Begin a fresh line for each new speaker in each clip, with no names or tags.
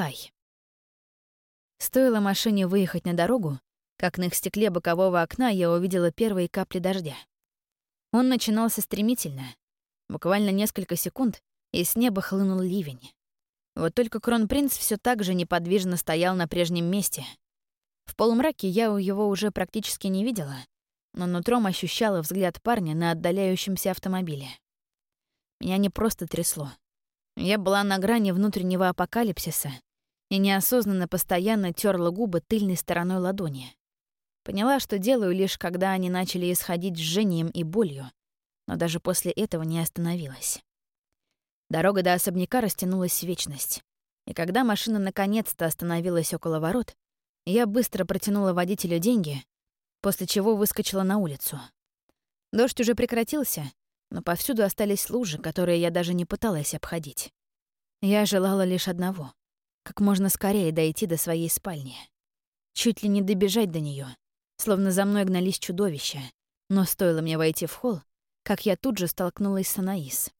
Кай. Стоило машине выехать на дорогу, как на их стекле бокового окна я увидела первые капли дождя. Он начинался стремительно. Буквально несколько секунд, и с неба хлынул ливень. Вот только кронпринц все так же неподвижно стоял на прежнем месте. В полумраке я его уже практически не видела, но нутром ощущала взгляд парня на отдаляющемся автомобиле. Меня не просто трясло. Я была на грани внутреннего апокалипсиса и неосознанно постоянно терла губы тыльной стороной ладони. Поняла, что делаю лишь когда они начали исходить жжением и болью, но даже после этого не остановилась. Дорога до особняка растянулась в вечность. И когда машина наконец-то остановилась около ворот, я быстро протянула водителю деньги, после чего выскочила на улицу. Дождь уже прекратился, но повсюду остались лужи, которые я даже не пыталась обходить. Я желала лишь одного — как можно скорее дойти до своей спальни. Чуть ли не добежать до нее, словно за мной гнались чудовища, но стоило мне войти в холл, как я тут же столкнулась с Анаис.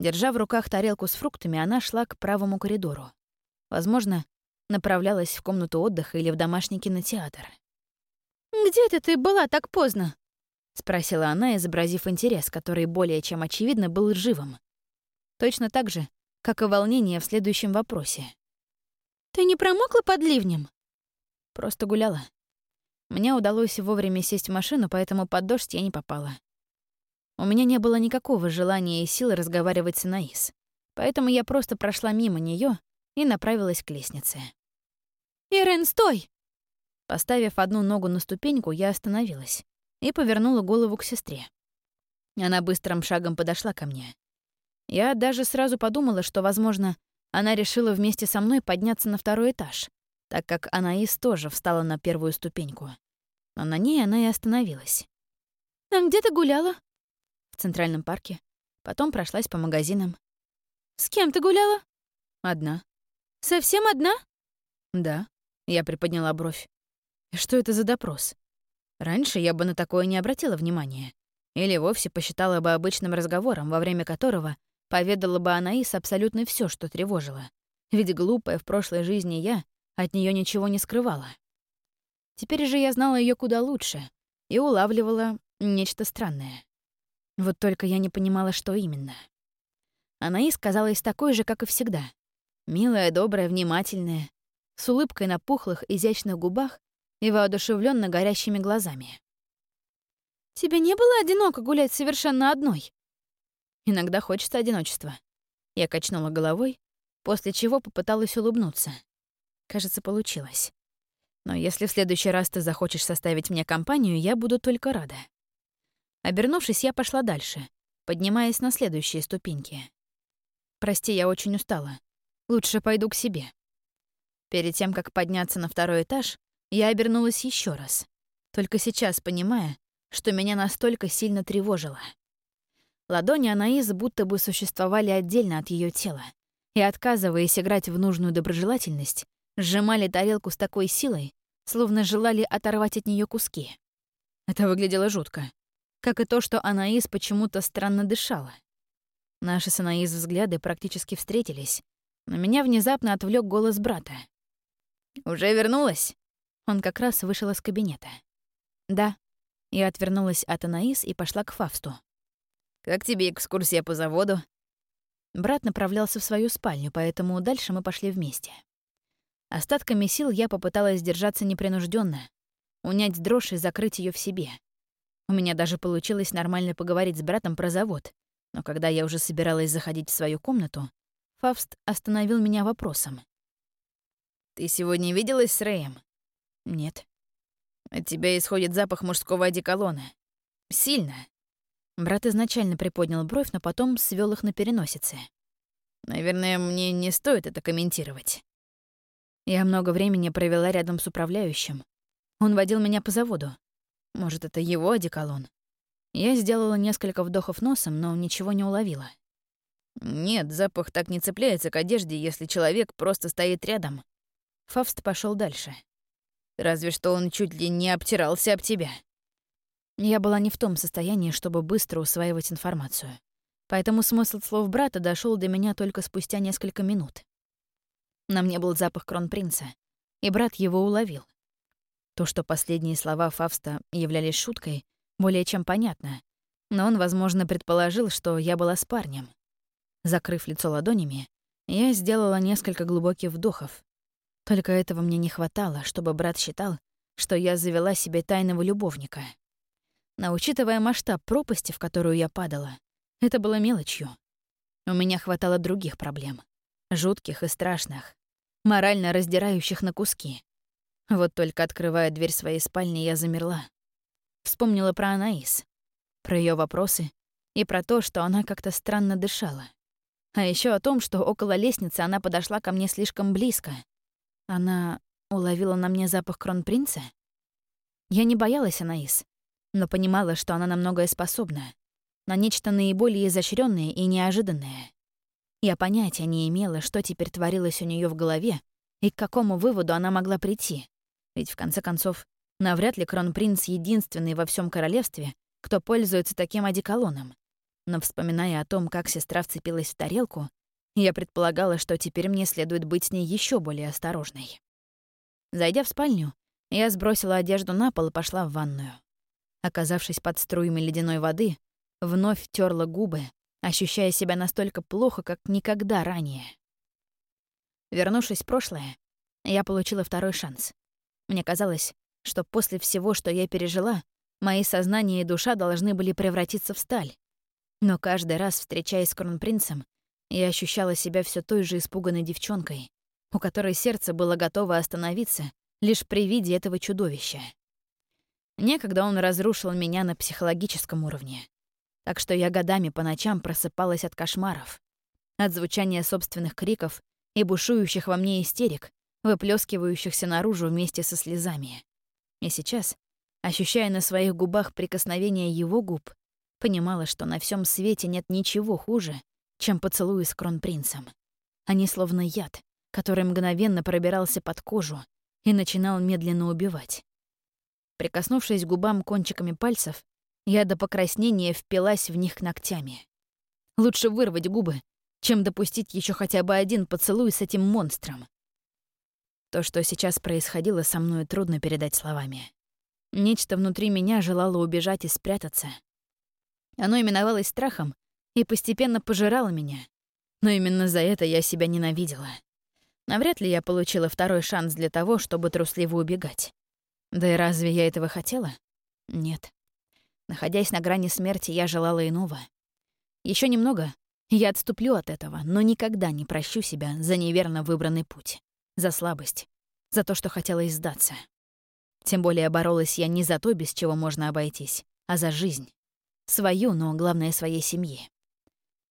Держа в руках тарелку с фруктами, она шла к правому коридору. Возможно, направлялась в комнату отдыха или в домашний кинотеатр.
«Где это ты была так поздно?»
— спросила она, изобразив интерес, который более чем очевидно был живым. Точно так же, как и волнение в следующем вопросе.
«Ты не промокла под ливнем?»
Просто гуляла. Мне удалось вовремя сесть в машину, поэтому под дождь я не попала. У меня не было никакого желания и силы разговаривать с Наис, поэтому я просто прошла мимо нее и направилась к лестнице.
«Ирен, стой!»
Поставив одну ногу на ступеньку, я остановилась и повернула голову к сестре. Она быстрым шагом подошла ко мне. Я даже сразу подумала, что, возможно, она решила вместе со мной подняться на второй этаж, так как Анаис тоже встала на первую ступеньку. Но на ней она и остановилась.
«А где ты гуляла?»
в Центральном парке. Потом прошлась по магазинам.
«С кем ты гуляла?»
«Одна».
«Совсем одна?»
«Да», — я приподняла бровь. «Что это за допрос? Раньше я бы на такое не обратила внимания. Или вовсе посчитала бы обычным разговором, во время которого поведала бы Анаис абсолютно все, что тревожило. Ведь глупая в прошлой жизни я от нее ничего не скрывала. Теперь же я знала ее куда лучше и улавливала нечто странное. Вот только я не понимала, что именно. Анаис казалась такой же, как и всегда. Милая, добрая, внимательная, с улыбкой на пухлых, изящных губах и воодушевленно горящими глазами.
«Тебе не было одиноко гулять совершенно одной?»
«Иногда хочется одиночества». Я качнула головой, после чего попыталась улыбнуться. Кажется, получилось. Но если в следующий раз ты захочешь составить мне компанию, я буду только рада. Обернувшись, я пошла дальше, поднимаясь на следующие ступеньки. «Прости, я очень устала. Лучше пойду к себе». Перед тем, как подняться на второй этаж, я обернулась еще раз, только сейчас понимая, что меня настолько сильно тревожило. Ладони Анаизы будто бы существовали отдельно от ее тела, и, отказываясь играть в нужную доброжелательность, сжимали тарелку с такой силой, словно желали оторвать от нее куски. Это выглядело жутко как и то, что Анаис почему-то странно дышала. Наши с Анаис взгляды практически встретились, но меня внезапно отвлек голос брата. «Уже вернулась?» Он как раз вышел из кабинета. «Да». Я отвернулась от Анаис и пошла к Фавсту. «Как тебе экскурсия по заводу?» Брат направлялся в свою спальню, поэтому дальше мы пошли вместе. Остатками сил я попыталась держаться непринужденно, унять дрожь и закрыть ее в себе — у меня даже получилось нормально поговорить с братом про завод. Но когда я уже собиралась заходить в свою комнату, Фавст остановил меня вопросом. «Ты сегодня виделась с Рэем?» «Нет». «От тебя исходит запах мужского одеколона. Сильно». Брат изначально приподнял бровь, но потом свел их на переносице. «Наверное, мне не стоит это комментировать». Я много времени провела рядом с управляющим. Он водил меня по заводу. Может, это его одеколон? Я сделала несколько вдохов носом, но ничего не уловила. Нет, запах так не цепляется к одежде, если человек просто стоит рядом. Фавст пошел дальше. Разве что он чуть ли не обтирался об тебя. Я была не в том состоянии, чтобы быстро усваивать информацию. Поэтому смысл слов брата дошел до меня только спустя несколько минут. На мне был запах кронпринца, и брат его уловил. То, что последние слова Фавста являлись шуткой, более чем понятно, но он, возможно, предположил, что я была с парнем. Закрыв лицо ладонями, я сделала несколько глубоких вдохов. Только этого мне не хватало, чтобы брат считал, что я завела себе тайного любовника. Но учитывая масштаб пропасти, в которую я падала, это было мелочью. У меня хватало других проблем. Жутких и страшных. Морально раздирающих на куски. Вот только открывая дверь своей спальни, я замерла. Вспомнила про Анаис, про ее вопросы и про то, что она как-то странно дышала. А еще о том, что около лестницы она подошла ко мне слишком близко. Она уловила на мне запах кронпринца? Я не боялась Анаис, но понимала, что она на многое способна, на нечто наиболее изощренное и неожиданное. Я понятия не имела, что теперь творилось у нее в голове и к какому выводу она могла прийти. Ведь, в конце концов, навряд ли кронпринц единственный во всем королевстве, кто пользуется таким одеколоном. Но вспоминая о том, как сестра вцепилась в тарелку, я предполагала, что теперь мне следует быть с ней еще более осторожной. Зайдя в спальню, я сбросила одежду на пол и пошла в ванную. Оказавшись под струями ледяной воды, вновь терла губы, ощущая себя настолько плохо, как никогда ранее. Вернувшись в прошлое, я получила второй шанс. Мне казалось, что после всего, что я пережила, мои сознание и душа должны были превратиться в сталь. Но каждый раз, встречаясь с кронпринцем, я ощущала себя все той же испуганной девчонкой, у которой сердце было готово остановиться лишь при виде этого чудовища. Некогда он разрушил меня на психологическом уровне. Так что я годами по ночам просыпалась от кошмаров, от звучания собственных криков и бушующих во мне истерик, выплескивающихся наружу вместе со слезами. И сейчас, ощущая на своих губах прикосновение его губ, понимала, что на всем свете нет ничего хуже, чем поцелуи с кронпринцем. Они словно яд, который мгновенно пробирался под кожу и начинал медленно убивать. Прикоснувшись губам кончиками пальцев, я до покраснения впилась в них ногтями. Лучше вырвать губы, чем допустить еще хотя бы один поцелуй с этим монстром. То, что сейчас происходило со мной, трудно передать словами. Нечто внутри меня желало убежать и спрятаться. Оно именовалось страхом и постепенно пожирало меня. Но именно за это я себя ненавидела. Навряд ли я получила второй шанс для того, чтобы трусливо убегать. Да и разве я этого хотела? Нет. Находясь на грани смерти, я желала иного. Еще немного, я отступлю от этого, но никогда не прощу себя за неверно выбранный путь за слабость, за то, что хотела издаться. Тем более боролась я не за то, без чего можно обойтись, а за жизнь. Свою, но главное, своей семьи.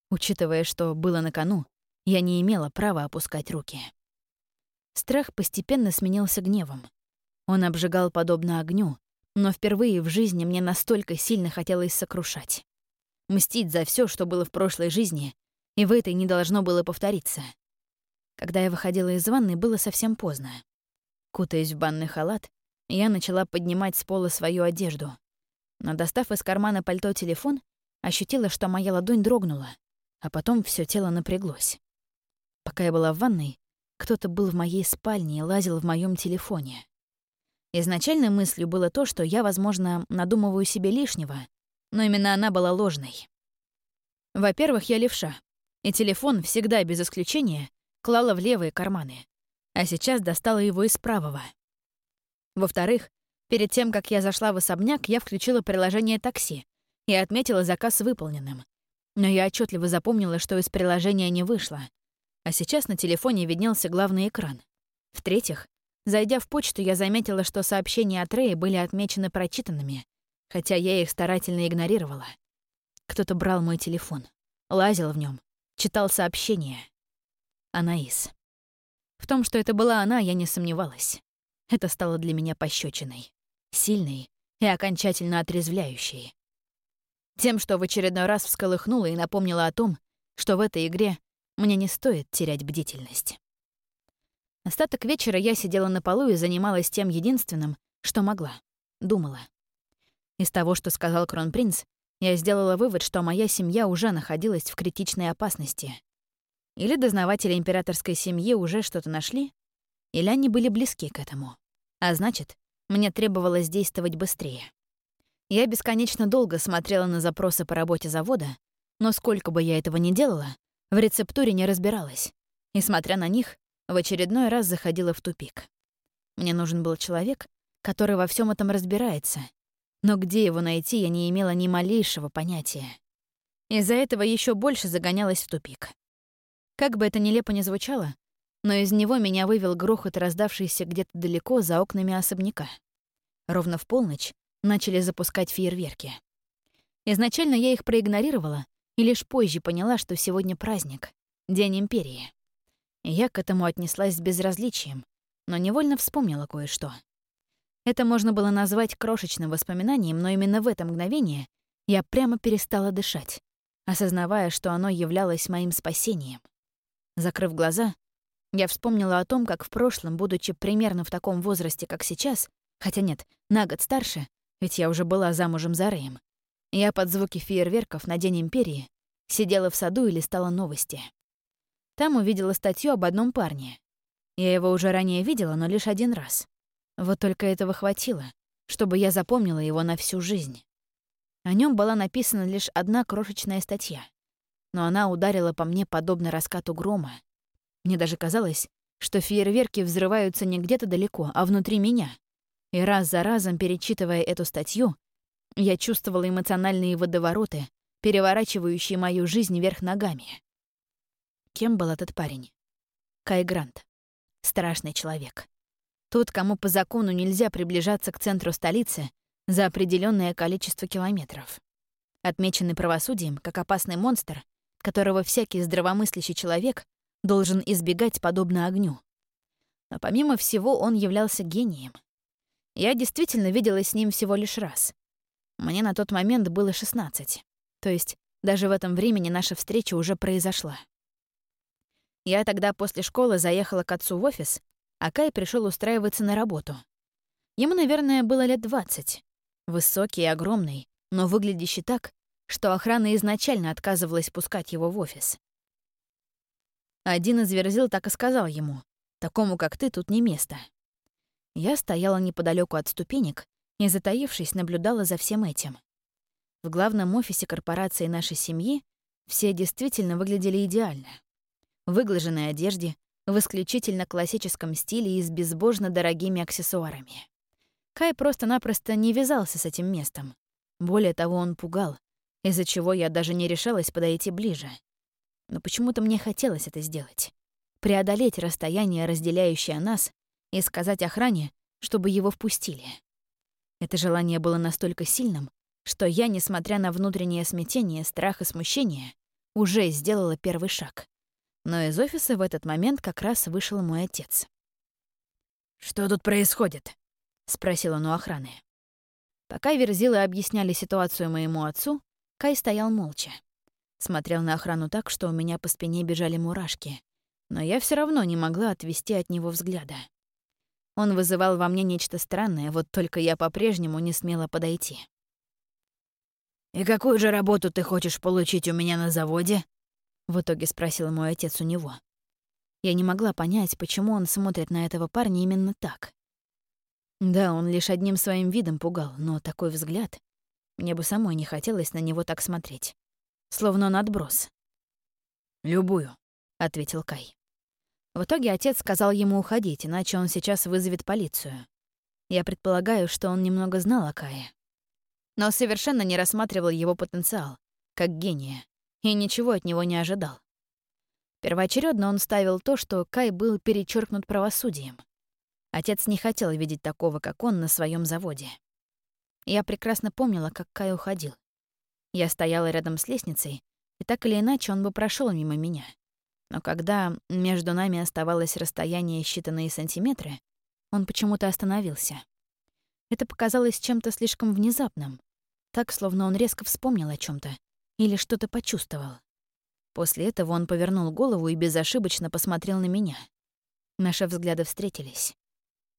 Учитывая, что было на кону, я не имела права опускать руки. Страх постепенно сменился гневом. Он обжигал подобно огню, но впервые в жизни мне настолько сильно хотелось сокрушать. Мстить за все, что было в прошлой жизни, и в этой не должно было повториться — когда я выходила из ванны, было совсем поздно. Кутаясь в банный халат, я начала поднимать с пола свою одежду. Но, достав из кармана пальто телефон, ощутила, что моя ладонь дрогнула, а потом все тело напряглось. Пока я была в ванной, кто-то был в моей спальне и лазил в моем телефоне. Изначальной мыслью было то, что я, возможно, надумываю себе лишнего, но именно она была ложной. Во-первых, я левша, и телефон всегда, без исключения, клала в левые карманы, а сейчас достала его из правого. Во-вторых, перед тем, как я зашла в особняк, я включила приложение такси и отметила заказ выполненным. Но я отчетливо запомнила, что из приложения не вышло, а сейчас на телефоне виднелся главный экран. В-третьих, зайдя в почту, я заметила, что сообщения от Рэя были отмечены прочитанными, хотя я их старательно игнорировала. Кто-то брал мой телефон, лазил в нем, читал сообщения. Анаис. В том, что это была она, я не сомневалась. Это стало для меня пощечиной, сильной и окончательно отрезвляющей. Тем, что в очередной раз всколыхнула и напомнила о том, что в этой игре мне не стоит терять бдительность. Остаток вечера я сидела на полу и занималась тем единственным, что могла. Думала. Из того, что сказал кронпринц, я сделала вывод, что моя семья уже находилась в критичной опасности. Или дознаватели императорской семьи уже что-то нашли, или они были близки к этому. А значит, мне требовалось действовать быстрее. Я бесконечно долго смотрела на запросы по работе завода, но сколько бы я этого ни делала, в рецептуре не разбиралась. И, смотря на них, в очередной раз заходила в тупик. Мне нужен был человек, который во всем этом разбирается, но где его найти, я не имела ни малейшего понятия. Из-за этого еще больше загонялась в тупик. Как бы это нелепо ни звучало, но из него меня вывел грохот, раздавшийся где-то далеко за окнами особняка. Ровно в полночь начали запускать фейерверки. Изначально я их проигнорировала и лишь позже поняла, что сегодня праздник, День Империи. Я к этому отнеслась с безразличием, но невольно вспомнила кое-что. Это можно было назвать крошечным воспоминанием, но именно в это мгновение я прямо перестала дышать, осознавая, что оно являлось моим спасением. Закрыв глаза, я вспомнила о том, как в прошлом, будучи примерно в таком возрасте, как сейчас, хотя нет, на год старше, ведь я уже была замужем за Рэем, я под звуки фейерверков на День Империи сидела в саду и листала новости. Там увидела статью об одном парне. Я его уже ранее видела, но лишь один раз. Вот только этого хватило, чтобы я запомнила его на всю жизнь. О нем была написана лишь одна крошечная статья, но она ударила по мне подобно раскату грома. Мне даже казалось, что фейерверки взрываются не где-то далеко, а внутри меня. И раз за разом, перечитывая эту статью, я чувствовала эмоциональные водовороты, переворачивающие мою жизнь вверх ногами. Кем был этот парень? Кай Грант. Страшный человек. Тот, кому по закону нельзя приближаться к центру столицы за определенное количество километров. Отмеченный правосудием как опасный монстр, которого всякий здравомыслящий человек должен избегать подобно огню. Но помимо всего он являлся гением. Я действительно виделась с ним всего лишь раз. Мне на тот момент было 16. То есть даже в этом времени наша встреча уже произошла. Я тогда после школы заехала к отцу в офис, а Кай пришел устраиваться на работу. Ему, наверное, было лет 20. Высокий и огромный, но выглядящий так, что охрана изначально отказывалась пускать его в офис. Один из верзил так и сказал ему, «Такому, как ты, тут не место». Я стояла неподалеку от ступенек и, затаившись, наблюдала за всем этим. В главном офисе корпорации нашей семьи все действительно выглядели идеально. Выглаженной одежде, в исключительно классическом стиле и с безбожно дорогими аксессуарами. Кай просто-напросто не вязался с этим местом. Более того, он пугал, из-за чего я даже не решалась подойти ближе. Но почему-то мне хотелось это сделать. Преодолеть расстояние, разделяющее нас, и сказать охране, чтобы его впустили. Это желание было настолько сильным, что я, несмотря на внутреннее смятение, страх и смущение, уже сделала первый шаг. Но из офиса в этот момент как раз вышел мой отец. «Что тут происходит?» — спросил он у охраны. Пока верзилы объясняли ситуацию моему отцу, Кай стоял молча. Смотрел на охрану так, что у меня по спине бежали мурашки, но я все равно не могла отвести от него взгляда. Он вызывал во мне нечто странное, вот только я по-прежнему не смела подойти. «И какую же работу ты хочешь получить у меня на заводе?» В итоге спросил мой отец у него. Я не могла понять, почему он смотрит на этого парня именно так. Да, он лишь одним своим видом пугал, но такой взгляд... Мне бы самой не хотелось на него так смотреть. Словно он отброс. «Любую», — ответил Кай. В итоге отец сказал ему уходить, иначе он сейчас вызовет полицию. Я предполагаю, что он немного знал о Кае. Но совершенно не рассматривал его потенциал, как гения, и ничего от него не ожидал. Первоочередно он ставил то, что Кай был перечеркнут правосудием. Отец не хотел видеть такого, как он, на своем заводе. Я прекрасно помнила, как Кай уходил. Я стояла рядом с лестницей, и так или иначе он бы прошел мимо меня — но когда между нами оставалось расстояние считанные сантиметры, он почему-то остановился. Это показалось чем-то слишком внезапным, так, словно он резко вспомнил о чем то или что-то почувствовал. После этого он повернул голову и безошибочно посмотрел на меня. Наши взгляды встретились.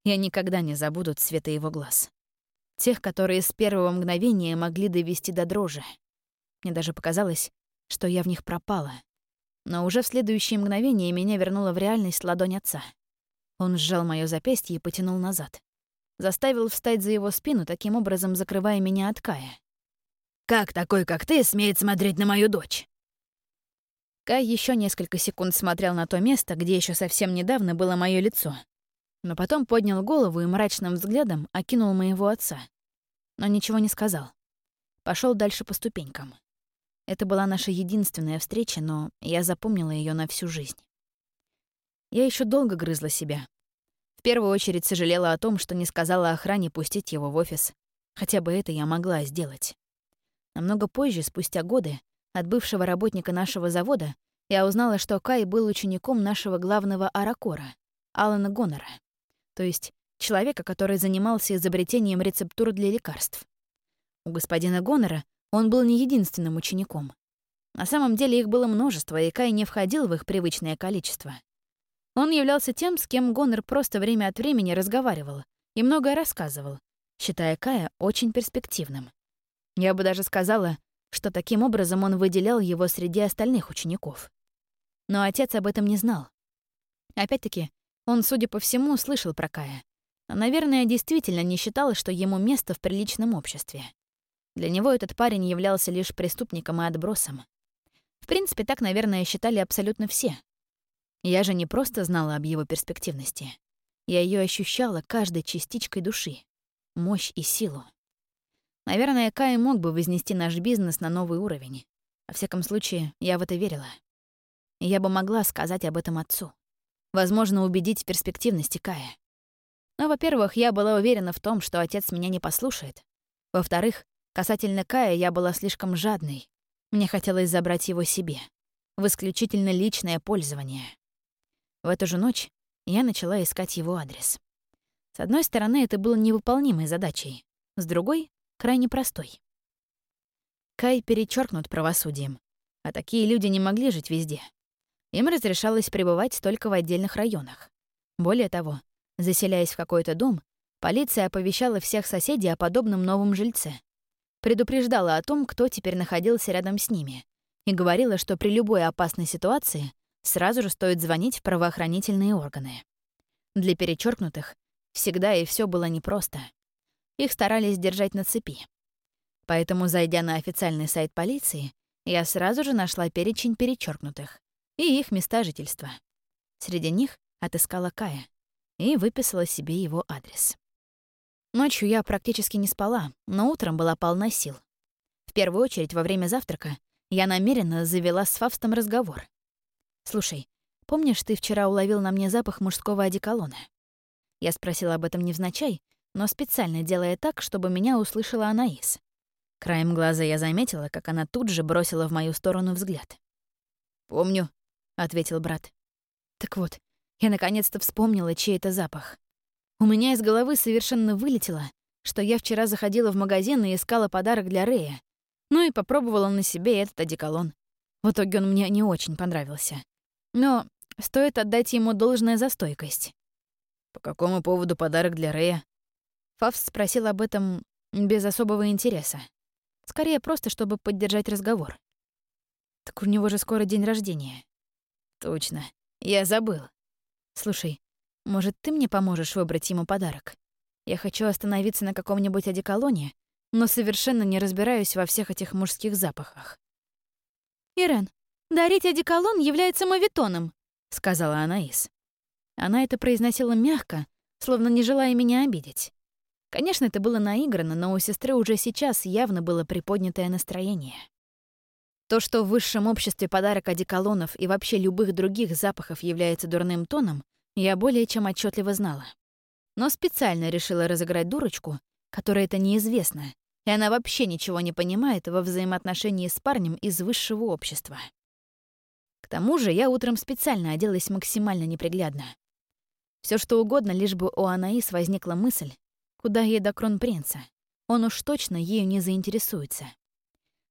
Я никогда не забуду цвета его глаз. Тех, которые с первого мгновения могли довести до дрожи. Мне даже показалось, что я в них пропала, Но уже в следующее мгновение меня вернула в реальность ладонь отца. Он сжал моё запястье и потянул назад. Заставил встать за его спину, таким образом закрывая меня от Кая. «Как такой, как ты, смеет смотреть на мою дочь?» Кай еще несколько секунд смотрел на то место, где еще совсем недавно было мое лицо. Но потом поднял голову и мрачным взглядом окинул моего отца. Но ничего не сказал. Пошел дальше по ступенькам. Это была наша единственная встреча, но я запомнила ее на всю жизнь. Я еще долго грызла себя. В первую очередь сожалела о том, что не сказала охране пустить его в офис. Хотя бы это я могла сделать. Намного позже, спустя годы, от бывшего работника нашего завода, я узнала, что Кай был учеником нашего главного аракора, Алана Гонора, то есть человека, который занимался изобретением рецептур для лекарств. У господина Гонора он был не единственным учеником. На самом деле их было множество, и Кай не входил в их привычное количество. Он являлся тем, с кем Гонор просто время от времени разговаривал и многое рассказывал, считая Кая очень перспективным. Я бы даже сказала, что таким образом он выделял его среди остальных учеников. Но отец об этом не знал. Опять-таки, он, судя по всему, слышал про Кая. Но, наверное, действительно не считал, что ему место в приличном обществе. Для него этот парень являлся лишь преступником и отбросом. В принципе, так, наверное, считали абсолютно все. Я же не просто знала об его перспективности. Я ее ощущала каждой частичкой души. Мощь и силу. Наверное, Кай мог бы вознести наш бизнес на новый уровень. Во всяком случае, я в это верила. Я бы могла сказать об этом отцу. Возможно, убедить в перспективности Кая. Но, во-первых, я была уверена в том, что отец меня не послушает. Во-вторых, касательно Кая я была слишком жадной. Мне хотелось забрать его себе. В исключительно личное пользование. В эту же ночь я начала искать его адрес. С одной стороны, это было невыполнимой задачей. С другой крайне простой. Кай перечеркнут правосудием, а такие люди не могли жить везде. Им разрешалось пребывать только в отдельных районах. Более того, заселяясь в какой-то дом, полиция оповещала всех соседей о подобном новом жильце. Предупреждала о том, кто теперь находился рядом с ними, и говорила, что при любой опасной ситуации сразу же стоит звонить в правоохранительные органы. Для перечеркнутых всегда и все было непросто. Их старались держать на цепи. Поэтому, зайдя на официальный сайт полиции, я сразу же нашла перечень перечеркнутых и их места жительства. Среди них отыскала Кая и выписала себе его адрес. Ночью я практически не спала, но утром была полна сил. В первую очередь, во время завтрака я намеренно завела с Фавстом разговор. «Слушай, помнишь, ты вчера уловил на мне запах мужского одеколона?» Я спросила об этом невзначай, но специально делая так, чтобы меня услышала Анаис. Краем глаза я заметила, как она тут же бросила в мою сторону взгляд. «Помню», — ответил брат. «Так вот, я наконец-то вспомнила, чей это запах. У меня из головы совершенно вылетело, что я вчера заходила в магазин и искала подарок для Рея. Ну и попробовала на себе этот одеколон. В итоге он мне не очень понравился. Но стоит отдать ему должное за стойкость. «По какому поводу подарок для Рея?» Фавс спросил об этом без особого интереса. Скорее, просто чтобы поддержать разговор. Так у него же скоро день рождения. Точно. Я забыл. Слушай, может, ты мне поможешь выбрать ему подарок? Я хочу остановиться на каком-нибудь одеколоне, но совершенно не разбираюсь во всех этих мужских запахах.
«Ирен, дарить одеколон является мавитоном», — сказала Анаис.
Она это произносила мягко, словно не желая меня обидеть. Конечно, это было наиграно, но у сестры уже сейчас явно было приподнятое настроение. То, что в высшем обществе подарок одеколонов и вообще любых других запахов является дурным тоном, я более чем отчетливо знала. Но специально решила разыграть дурочку, которой это неизвестно, и она вообще ничего не понимает во взаимоотношении с парнем из высшего общества. К тому же я утром специально оделась максимально неприглядно. Все что угодно, лишь бы у Анаис возникла мысль, Куда ей до кронпринца? Он уж точно ею не заинтересуется.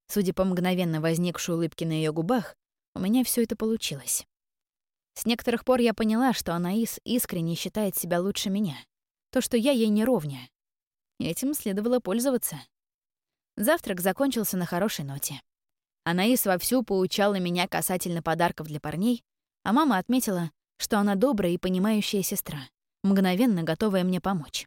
Судя по мгновенно возникшей улыбке на ее губах, у меня все это получилось. С некоторых пор я поняла, что Анаис искренне считает себя лучше меня. То, что я ей не ровня. Этим следовало пользоваться. Завтрак закончился на хорошей ноте. Анаис вовсю поучала меня касательно подарков для парней, а мама отметила, что она добрая и понимающая сестра, мгновенно готовая мне помочь.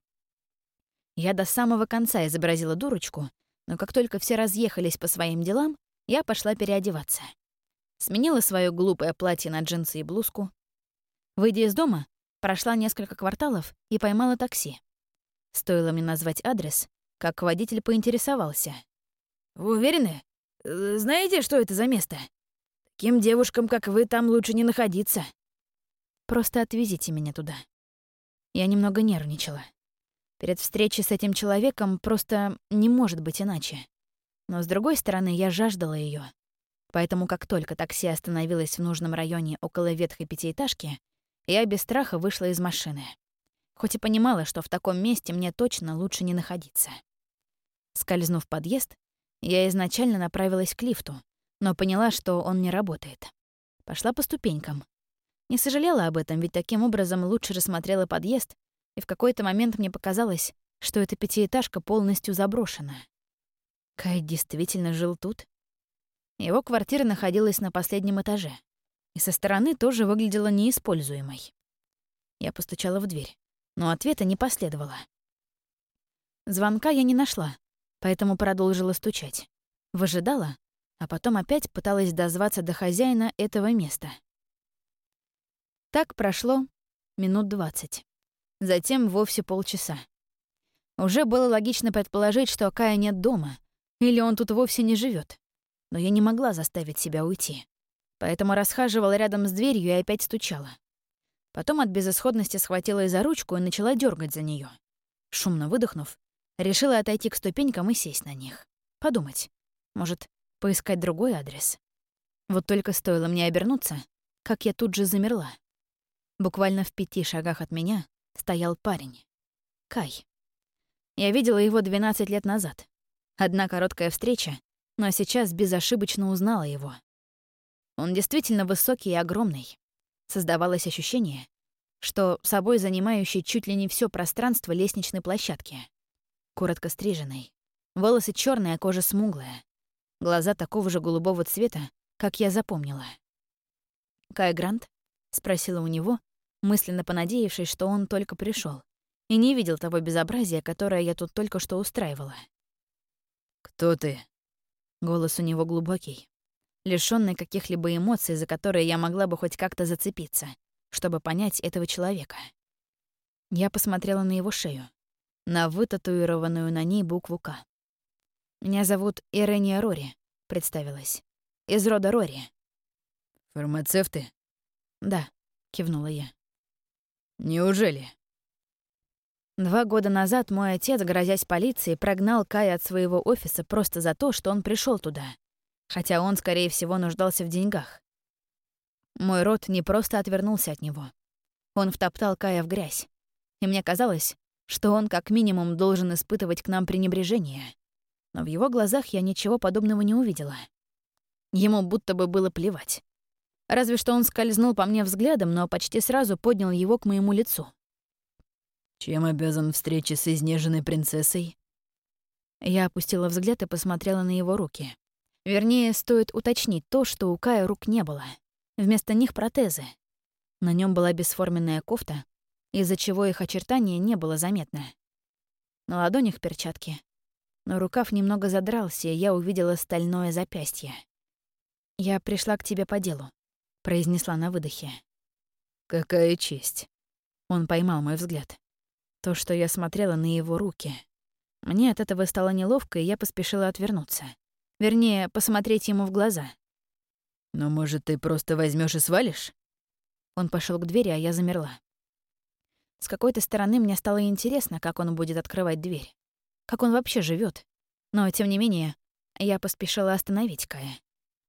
Я до самого конца изобразила дурочку, но как только все разъехались по своим делам, я пошла переодеваться. Сменила свое глупое платье на джинсы и блузку. Выйдя из дома, прошла несколько кварталов и поймала такси. Стоило мне назвать адрес, как водитель поинтересовался. «Вы уверены? Э, знаете, что это за место? Таким девушкам, как вы, там лучше не находиться. Просто отвезите меня туда. Я немного нервничала. Перед встречей с этим человеком просто не может быть иначе. Но с другой стороны, я жаждала ее. Поэтому как только такси остановилось в нужном районе около ветхой пятиэтажки, я без страха вышла из машины. Хоть и понимала, что в таком месте мне точно лучше не находиться. Скользнув подъезд, я изначально направилась к лифту, но поняла, что он не работает. Пошла по ступенькам. Не сожалела об этом, ведь таким образом лучше рассмотрела подъезд, и в какой-то момент мне показалось, что эта пятиэтажка полностью заброшена. Кай действительно жил тут? Его квартира находилась на последнем этаже, и со стороны тоже выглядела неиспользуемой. Я постучала в дверь, но ответа не последовало. Звонка я не нашла, поэтому продолжила стучать. Выжидала, а потом опять пыталась дозваться до хозяина этого места. Так прошло минут двадцать. Затем вовсе полчаса. Уже было логично предположить, что Кая нет дома, или он тут вовсе не живет. Но я не могла заставить себя уйти. Поэтому расхаживала рядом с дверью и опять стучала. Потом от безысходности схватила за ручку и начала дергать за нее. Шумно выдохнув, Решила отойти к ступенькам и сесть на них. Подумать. Может, поискать другой адрес. Вот только стоило мне обернуться, как я тут же замерла. Буквально в пяти шагах от меня стоял парень. Кай. Я видела его 12 лет назад. Одна короткая встреча, но сейчас безошибочно узнала его. Он действительно высокий и огромный. Создавалось ощущение, что собой занимающий чуть ли не все пространство лестничной площадки коротко стриженный. Волосы черные, а кожа смуглая. Глаза такого же голубого цвета, как я запомнила. «Кай Грант?» — спросила у него, мысленно понадеявшись, что он только пришел и не видел того безобразия, которое я тут только что устраивала.
«Кто ты?»
Голос у него глубокий, лишённый каких-либо эмоций, за которые я могла бы хоть как-то зацепиться, чтобы понять этого человека. Я посмотрела на его шею на вытатуированную на ней букву «К». «Меня зовут Ирения Рори», — представилась. «Из рода Рори».
«Фармацевты?»
«Да», — кивнула я.
«Неужели?»
Два года назад мой отец, грозясь полиции, прогнал Кая от своего офиса просто за то, что он пришел туда, хотя он, скорее всего, нуждался в деньгах. Мой род не просто отвернулся от него. Он втоптал Кая в грязь. И мне казалось, что он как минимум должен испытывать к нам пренебрежение. Но в его глазах я ничего подобного не увидела. Ему будто бы было плевать. Разве что он скользнул по мне взглядом, но почти сразу поднял его к моему лицу.
«Чем обязан встрече с изнеженной принцессой?»
Я опустила взгляд и посмотрела на его руки. Вернее, стоит уточнить то, что у Кая рук не было. Вместо них протезы. На нем была бесформенная кофта, из-за чего их очертания не было заметно. На ладонях перчатки. Но рукав немного задрался, и я увидела стальное запястье. «Я пришла к тебе по делу», — произнесла на выдохе.
«Какая честь!»
Он поймал мой взгляд. То, что я смотрела на его руки. Мне от этого стало неловко, и я поспешила отвернуться. Вернее, посмотреть ему в глаза.
«Но, может, ты просто возьмешь и свалишь?»
Он пошел к двери, а я замерла. С какой-то стороны мне стало интересно, как он будет открывать дверь. Как он вообще живет. Но, тем не менее, я поспешила остановить Кая.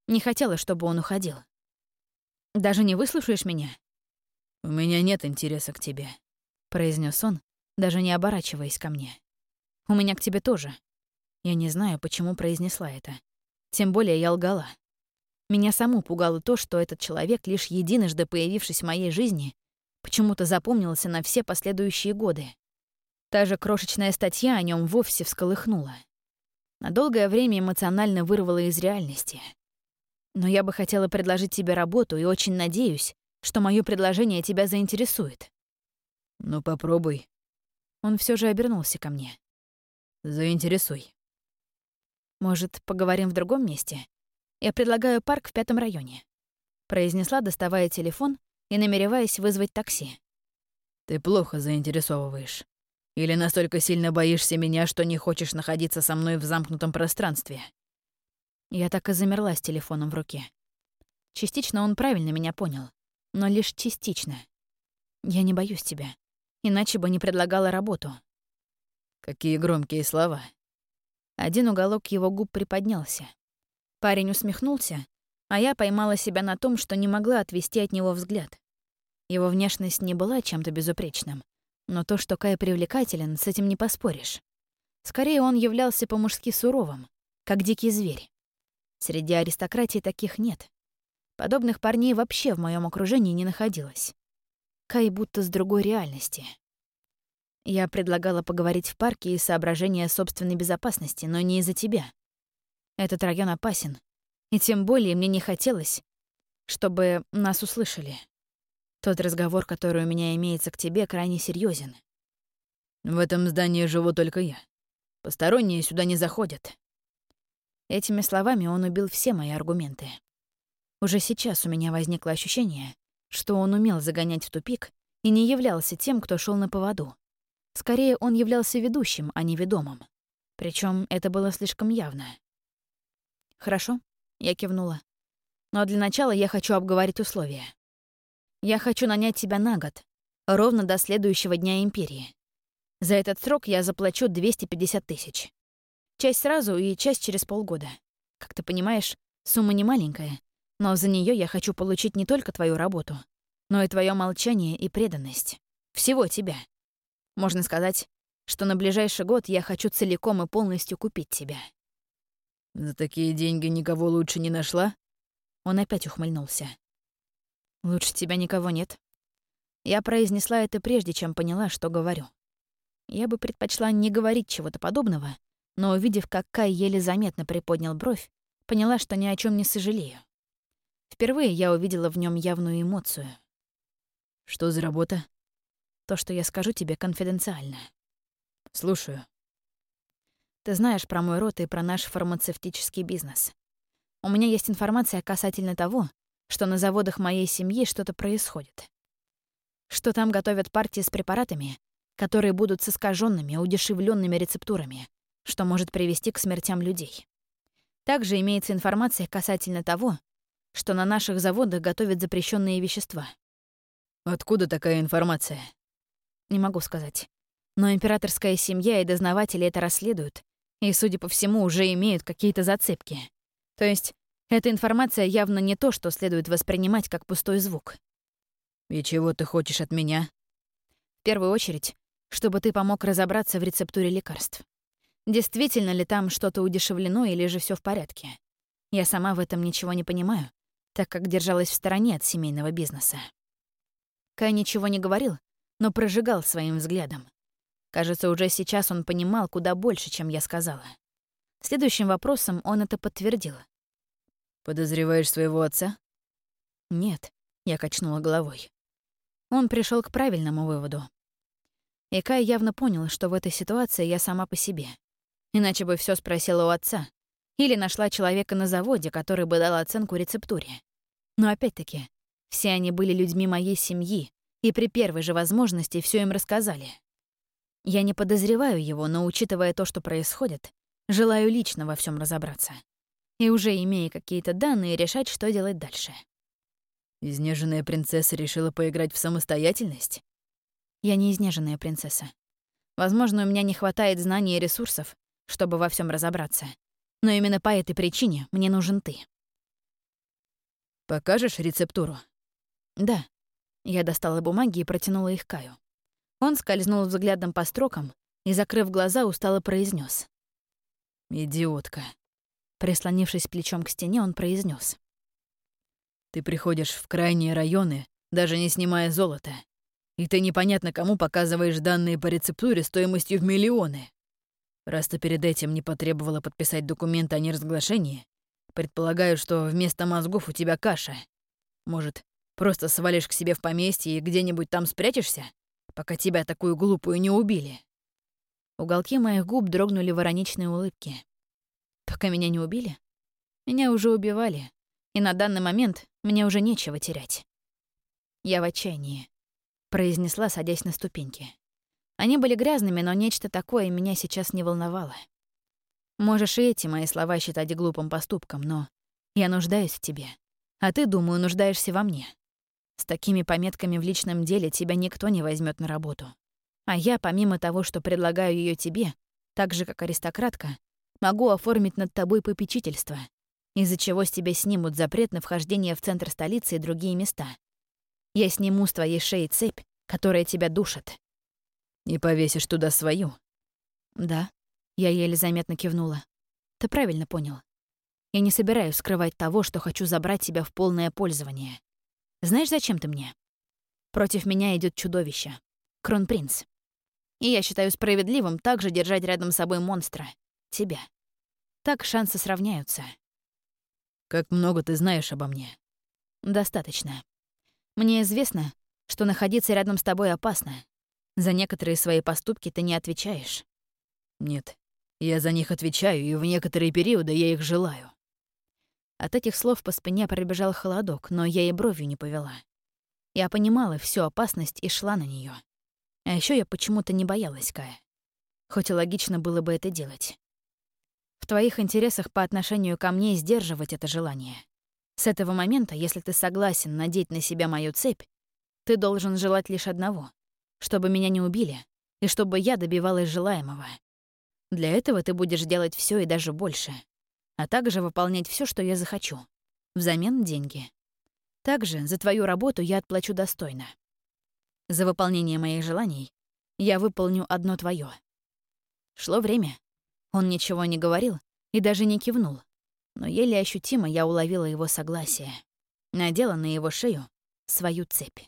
Не хотела, чтобы он уходил. «Даже не выслушаешь меня?»
«У меня нет интереса к тебе», —
произнес он, даже не оборачиваясь ко мне. «У меня к тебе тоже». Я не знаю, почему произнесла это. Тем более я лгала. Меня саму пугало то, что этот человек, лишь единожды появившись в моей жизни, почему-то запомнился на все последующие годы. Та же крошечная статья о нем вовсе всколыхнула. На долгое время эмоционально вырвала из реальности. Но я бы хотела предложить тебе работу и очень надеюсь, что мое предложение тебя заинтересует.
Ну, попробуй.
Он все же обернулся ко мне.
Заинтересуй.
Может, поговорим в другом месте? Я предлагаю парк в пятом районе. Произнесла, доставая телефон и намереваясь вызвать такси.
Ты плохо заинтересовываешь. Или настолько сильно боишься меня, что не хочешь находиться со мной в замкнутом пространстве?
Я так и замерла с телефоном в руке. Частично он правильно меня понял, но лишь частично. Я не боюсь тебя, иначе бы не предлагала работу.
Какие громкие слова.
Один уголок его губ приподнялся. Парень усмехнулся, а я поймала себя на том, что не могла отвести от него взгляд. Его внешность не была чем-то безупречным, но то, что Кай привлекателен, с этим не поспоришь. Скорее, он являлся по-мужски суровым, как дикий зверь. Среди аристократии таких нет. Подобных парней вообще в моем окружении не находилось. Кай будто с другой реальности. Я предлагала поговорить в парке из соображения собственной безопасности, но не из-за тебя. Этот район опасен, и тем более мне не хотелось, чтобы нас услышали. Тот разговор, который у меня имеется к тебе, крайне серьезен.
В этом здании живу только я. Посторонние сюда не заходят.
Этими словами он убил все мои аргументы. Уже сейчас у меня возникло ощущение, что он умел загонять в тупик и не являлся тем, кто шел на поводу. Скорее, он являлся ведущим, а не ведомым. Причем это было слишком явно. «Хорошо», — я кивнула. «Но для начала я хочу обговорить условия. Я хочу нанять тебя на год, ровно до следующего Дня Империи. За этот срок я заплачу 250 тысяч. Часть сразу и часть через полгода. Как ты понимаешь, сумма не маленькая, но за нее я хочу получить не только твою работу, но и твое молчание и преданность. Всего тебя. Можно сказать, что на ближайший год я хочу целиком и полностью купить тебя.
За такие деньги никого лучше не нашла?
Он опять ухмыльнулся. Лучше тебя никого нет. Я произнесла это прежде, чем поняла, что говорю. Я бы предпочла не говорить чего-то подобного, но, увидев, как Кай еле заметно приподнял бровь, поняла, что ни о чем не сожалею. Впервые я увидела в нем явную эмоцию.
«Что за работа?»
«То, что я скажу тебе, конфиденциально».
«Слушаю».
«Ты знаешь про мой род и про наш фармацевтический бизнес. У меня есть информация касательно того, что на заводах моей семьи что-то происходит. Что там готовят партии с препаратами, которые будут с искаженными, удешевленными рецептурами, что может привести к смертям людей. Также имеется информация касательно того, что на наших заводах готовят запрещенные вещества.
Откуда такая информация?
Не могу сказать. Но императорская семья и дознаватели это расследуют, и, судя по всему, уже имеют какие-то зацепки. То есть эта информация явно не то, что следует воспринимать как пустой звук.
«И чего ты хочешь от меня?»
В первую очередь, чтобы ты помог разобраться в рецептуре лекарств. Действительно ли там что-то удешевлено или же все в порядке? Я сама в этом ничего не понимаю, так как держалась в стороне от семейного бизнеса. Кай ничего не говорил, но прожигал своим взглядом. Кажется, уже сейчас он понимал куда больше, чем я сказала. Следующим вопросом он это подтвердил.
«Подозреваешь своего отца?»
«Нет», — я качнула головой. Он пришел к правильному выводу. И Кай явно понял, что в этой ситуации я сама по себе. Иначе бы все спросила у отца. Или нашла человека на заводе, который бы дал оценку рецептуре. Но опять-таки, все они были людьми моей семьи, и при первой же возможности все им рассказали. Я не подозреваю его, но, учитывая то, что происходит, желаю лично во всем разобраться. И уже имея какие-то данные, решать, что делать дальше.
Изнеженная принцесса решила поиграть в самостоятельность?
Я не изнеженная принцесса. Возможно, у меня не хватает знаний и ресурсов, чтобы во всем разобраться. Но именно по этой причине мне нужен ты.
Покажешь рецептуру?
Да. Я достала бумаги и протянула их Каю. Он скользнул взглядом по строкам и, закрыв глаза, устало произнес:
«Идиотка».
Прислонившись плечом к стене, он произнес:
«Ты приходишь в крайние районы, даже не снимая золота, и ты непонятно кому показываешь данные по рецептуре стоимостью в миллионы. Раз ты перед этим не потребовала подписать документы о неразглашении, Предполагаю, что вместо мозгов у тебя каша. Может, просто свалишь к себе в поместье и где-нибудь там спрячешься, пока тебя такую глупую не убили?»
Уголки моих губ дрогнули в ироничной улыбке. «Пока меня не убили? Меня уже убивали, и на данный момент мне уже нечего терять. Я в отчаянии», — произнесла, садясь на ступеньки. Они были грязными, но нечто такое меня сейчас не волновало. Можешь и эти мои слова считать глупым поступком, но я нуждаюсь в тебе. А ты, думаю, нуждаешься во мне. С такими пометками в личном деле тебя никто не возьмет на работу. А я, помимо того, что предлагаю ее тебе, так же, как аристократка, могу оформить над тобой попечительство, из-за чего с тебя снимут запрет на вхождение в центр столицы и другие места. Я сниму с твоей шеи цепь, которая тебя душит.
И повесишь туда свою?
Да. Я еле заметно кивнула. Ты правильно понял. Я не собираюсь скрывать того, что хочу забрать тебя в полное пользование. Знаешь, зачем ты мне? Против меня идет чудовище. Кронпринц. И я считаю справедливым также держать рядом с собой монстра. Тебя. Так шансы сравняются.
Как много ты знаешь обо мне?
Достаточно. Мне известно, что находиться рядом с тобой опасно. За некоторые свои поступки ты не отвечаешь.
Нет, я за них отвечаю, и в некоторые периоды я их желаю.
От этих слов по спине пробежал холодок, но я и бровью не повела. Я понимала всю опасность и шла на нее. А еще я почему-то не боялась Кая. Хоть и логично было бы это делать. В твоих интересах по отношению ко мне сдерживать это желание. С этого момента, если ты согласен надеть на себя мою цепь, ты должен желать лишь одного — чтобы меня не убили и чтобы я добивалась желаемого. Для этого ты будешь делать все и даже больше, а также выполнять все, что я захочу. Взамен деньги. Также за твою работу я отплачу достойно. За выполнение моих желаний я выполню одно твое. Шло время. Он ничего не говорил и даже не кивнул, но еле ощутимо я уловила его согласие. Надела на его шею свою цепь.